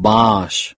Bosh.